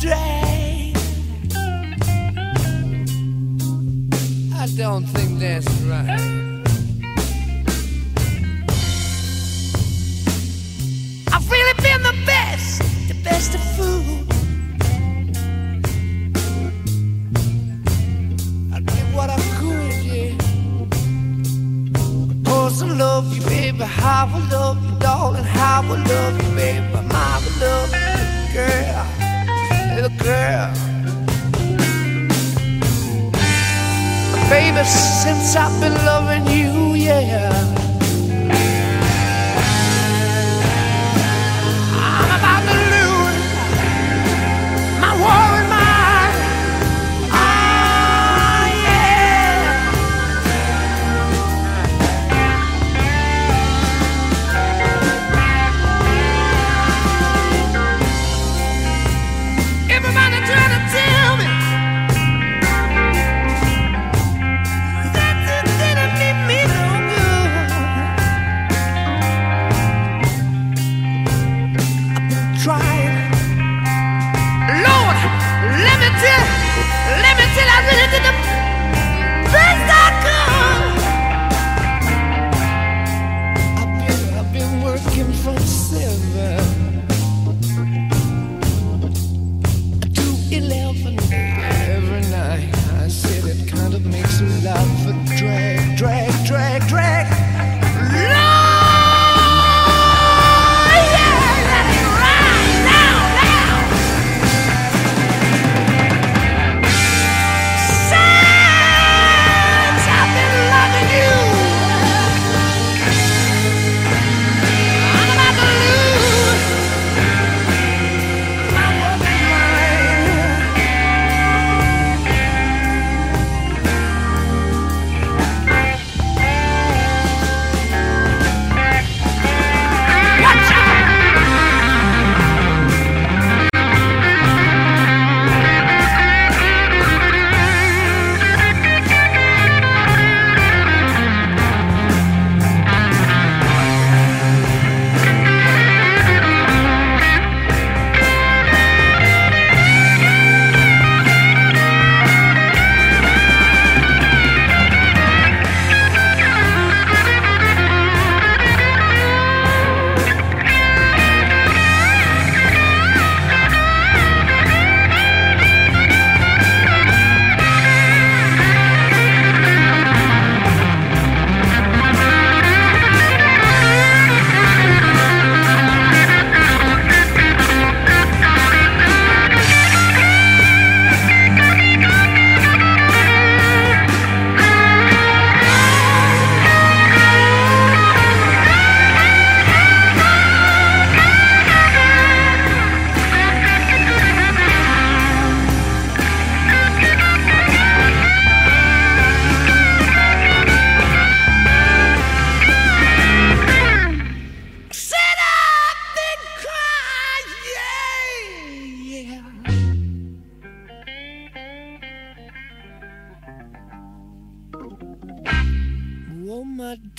astray. I don't think that's right. I've really been the best, the best of food. I did what I could, yeah. Cause I love you, baby. How I love you, darling. How I love you, baby. My love, you, girl little girl. Baby, since I've been loving you,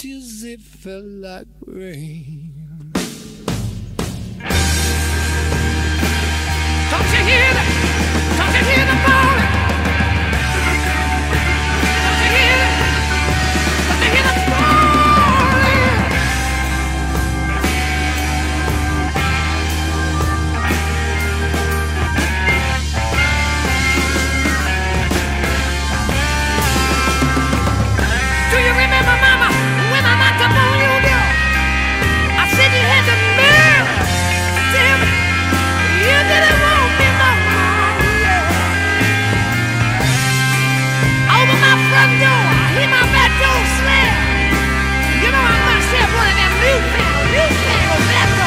tears, it fell like rain. You know I must have one of them new